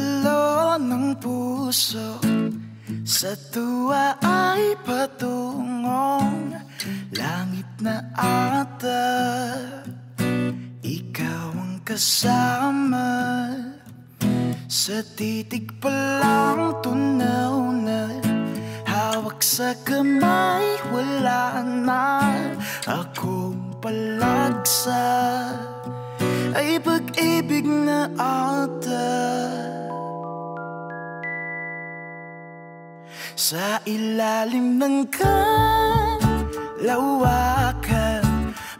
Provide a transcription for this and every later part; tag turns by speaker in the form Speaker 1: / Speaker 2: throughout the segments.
Speaker 1: Tumatalo ng puso Sa tuwa ay patungong Langit na ata. Ikaw ang kasama Sa titig pa lang tunaw na Hawak sa kamay wala na. Akong palagsa ay pag-ibig na ata Sa ilalim ng kalawakan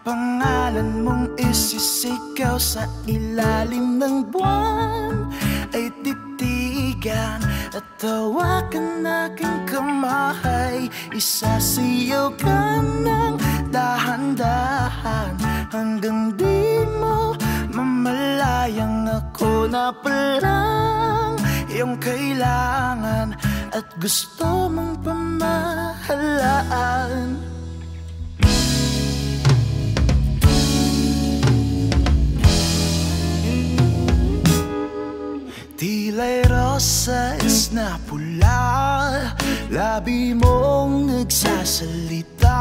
Speaker 1: Pangalan mong isisigaw sa ilalim ng buwan. Ay titigan at tawakan aking kamay Isasiyaw ka ng dahan-dahan. Hanggang di mo Mamalayang ako na palang iyong kailangan At gusto mong pamahalaan. Tila'y rosas na pula Labi mong nagsasalita.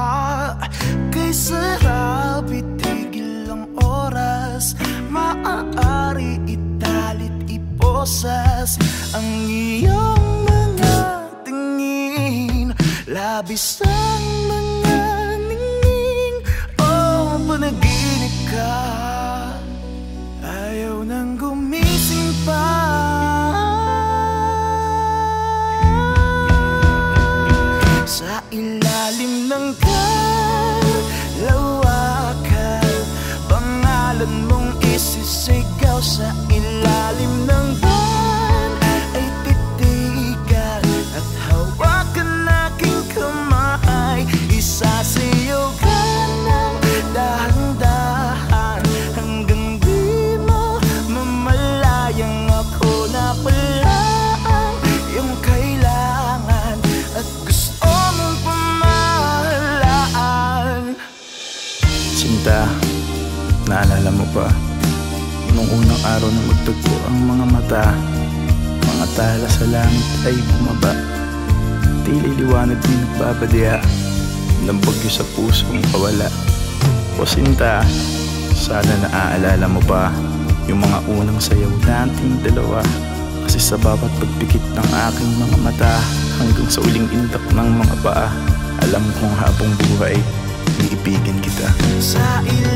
Speaker 1: Kay sarap itigil ang oras Maaari italit iposas Ang iyong Labis ang mga ningning Oh, panaginip ka. Ayaw nang gumising pa
Speaker 2: Sinta, naalala mo pa Nung unang araw na magtagpo ang mga mata Mga tala sa langit ay bumaba. Tili liwanag din nagbabadia Ng bagyo sa pusong pawala O Sinta, sana naaalala mo pa Yung mga unang sayaw nating dalawa? Kasi sa bawat pagpikit ng aking mga mata Hanggang sa uling intak ng mga paa Alam kong habang buhay Iibigin kita.
Speaker 1: Sa ilalim